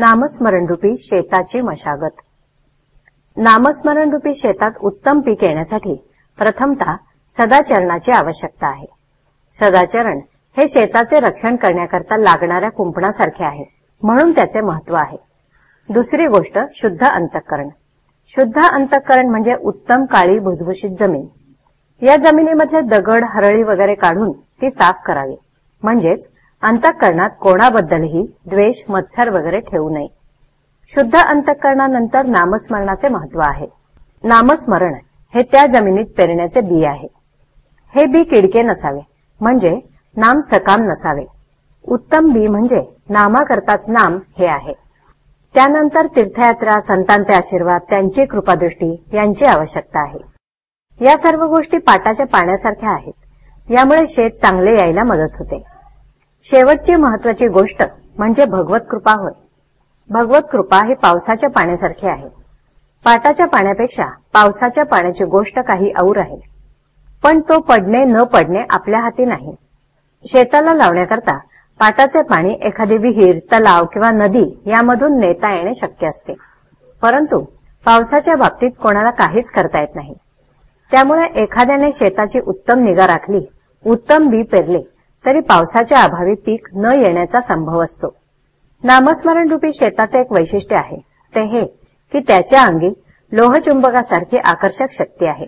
नामस्मरणरूपी शेताची मशागत. नामस्मरणरूपी शेतात उत्तम पीक येण्यासाठी प्रथमतः सदाचरणाची आवश्यकता आहे. सदाचरण हे शेताचे रक्षण करण्याकरता लागणाऱ्या कुंपणासारखे आहे म्हणून त्याचे महत्त्व आहे. दुसरी गोष्ट शुद्ध अंतःकरण. शुद्ध अंतःकरण म्हणजे उत्तम काळी भुसभुशीत जमीन. या जमिनीमधले दगड हरळी वगैरे काढून ती साफ करावी. म्हणजेच अंतःकरणात कोणाबद्दलही द्वेष मत्सर वगैरे ठेवू नये. शुद्ध अंतःकरणानंतर नामस्मरणाचे महत्त्व आहे. नामस्मरण हे त्या जमिनीत पेरण्याचे बी आहे. हे बी किडके नसावे म्हणजे नाम सकाम नसावे. उत्तम बी म्हणजे नामाकरताच नाम हे आहे. त्यानंतर तीर्थयात्रा संतांचे आशीर्वाद त्यांची कृपादृष्टी यांची आवश्यकता आहे. या सर्व गोष्टी पाटाच्या पाण्यासारख्या आहेत. यामुळे शेत चांगले यायला मदत होते. शेवटची महत्वाची गोष्ट म्हणजे भगवत कृपा होय. भगवत कृपा ही पावसाच्या पाण्यासारखी आहे. पाटाच्या पाण्यापेक्षा पावसाच्या पाण्याची गोष्ट काही और आहे. पण तो पडणे न पडणे आपल्या हाती नाही. शेताला लावण्याकरता पाटाचे पाणी एखादी विहीर तलाव किंवा नदी यामधून नेता येणे शक्य असते. परंतु पावसाच्या बाबतीत कोणाला काहीच करता येत नाही. त्यामुळे एखाद्याने शेताची उत्तम निगा राखली उत्तम बी पेरले तरी पावसाच्या अभावी पीक न येण्याचा संभव असतो. नामस्मरण रूपी शेताचे एक वैशिष्ट्य आहे. ते हे की त्याच्या अंगी लोहचुंबकासारखी आकर्षक शक्ती आहे.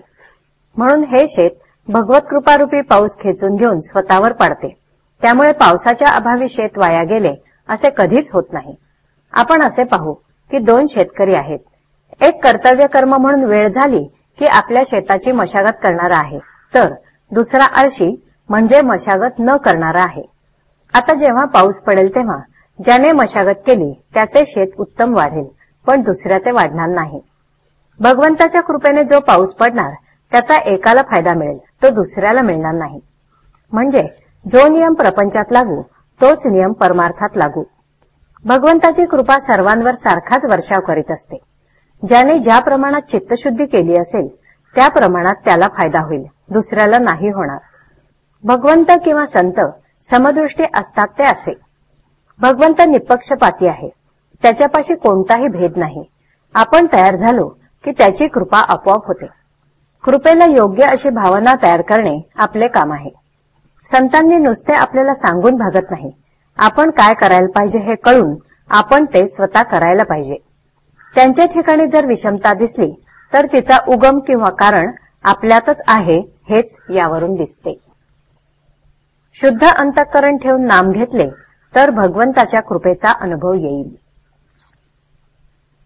म्हणून हे शेत भगवत कृपारूपी पाऊस खेचून घेऊन स्वतःवर पाडते. त्यामुळे पावसाच्या अभावी शेत वाया गेले असे कधीच होत नाही. आपण असे पाहू की दोन शेतकरी आहेत. एक कर्तव्य कर्म म्हणून वेळ झाली की आपल्या शेताची मशागत करणारा आहे. तर दुसरा आळशी म्हणजे मशागत न करणारा आहे. आता जेव्हा पाऊस पडेल तेव्हा ज्याने मशागत केली त्याचे शेत उत्तम वाढेल पण दुसऱ्याचे वाढणार नाही. भगवंताच्या कृपेने जो पाऊस पडणार त्याचा एकाला फायदा मिळेल तो दुसऱ्याला मिळणार नाही. म्हणजे जो नियम प्रपंचात लागू तोच नियम परमार्थात लागू. भगवंताची कृपा सर्वांवर सारखाच वर्षाव करीत असते. ज्याने ज्या प्रमाणात चित्तशुद्धी केली असेल त्या प्रमाणात त्याला फायदा होईल दुसऱ्याला नाही होणार. भगवंत किंवा संत समदृष्टी असतात ते असे. भगवंत निपक्षपाती आहे. त्याच्यापाशी कोणताही भेद नाही. आपण तयार झालो की त्याची कृपा आपोआप होते. कृपेला योग्य अशी भावना तयार करणे आपले काम आहे. संतांनी नुसते आपल्याला सांगून भागत नाही. आपण काय करायला पाहिजे हे कळून आपण ते स्वतः करायला पाहिजे. त्यांच्या ठिकाणी जर विषमता दिसली तर तिचा उगम किंवा कारण आपल्यातच आहे हेच यावरून दिसते. शुद्ध अंतःकरण ठेवून नाम घेतले तर भगवंताच्या कृपेचा अनुभव येईल.